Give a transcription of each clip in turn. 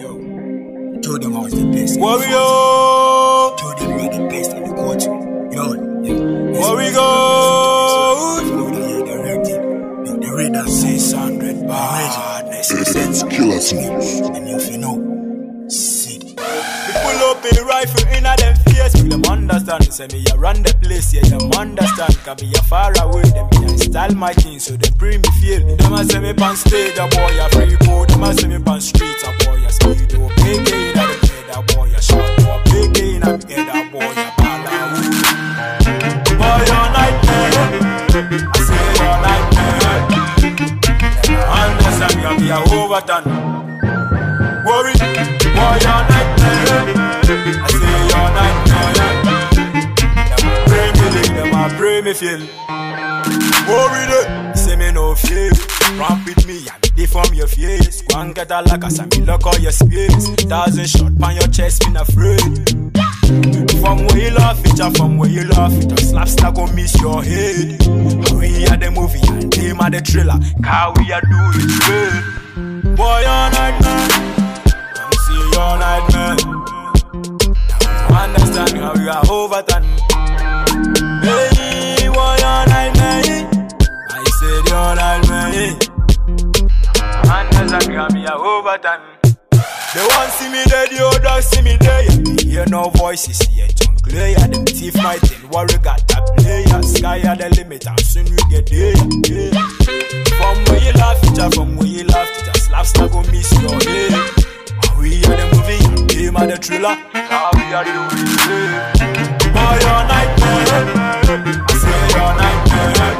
Yo, told them I was the best. Warrior, Told them you're the best in the country. Yo, yeah. where we go? Yo, they hear the red thing. Yo, the red that says 100 badness. It's killer tunes. And if you know, see. We pull up a rifle in a them face, make them understand. Say me a run the place, yeah, them understand. Can be a far away, them me a style my thing, so they bring me feel. Them a say me pan stage, a boy a free code. Them a say me pan streets, be. Worry, boy, your nightmare. I say your nightmare. Them pray me them a pray me feel. Worry them, say me no fear. Ramp with me and they from your face. Go and get a like a me lock all your space. Thousand shot on your chest, not afraid. From where you laugh it, from where you laugh it, a slap stack gon' miss your head. We are the movie and them are the thriller. Car we are do it real. Boy, your nightmare. Come see your nightmare. Understand how we are overturned. Hey, boy, your nightmare. I said your nightmare. Understand how we are overturned. They want see me dead, yo, dog see me me hear no voices, yeah, John Clay, yeah, them thief my thing, worry got that player. Sky at the limit, and soon we get there. From where you laugh from where you slaps not gon' miss your. And we are the movie, and game are the thriller. How we are doing it. Boy, your nightmare. I say your nightmare.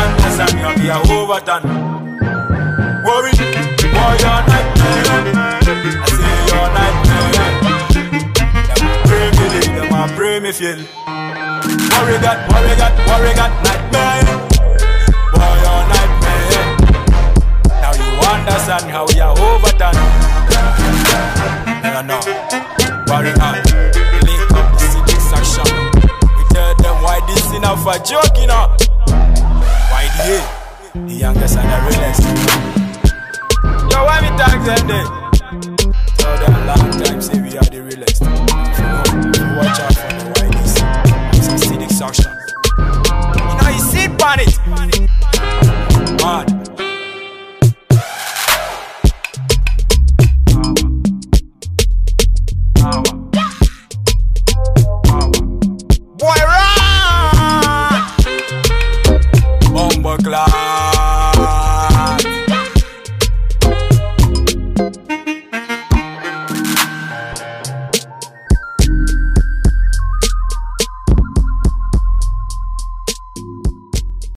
Understand you be a overturn. Worry, boy, your nightmare. I say your nightmare. Them pray me them a pray me feel. Worry got, worry got, worry got nightmare. No, no, worry not. Link up the civic section. We tell them why this enough for joking up. Why the The youngest and the realest. Yo, why me tag them there? Tell them long time say we are the realest.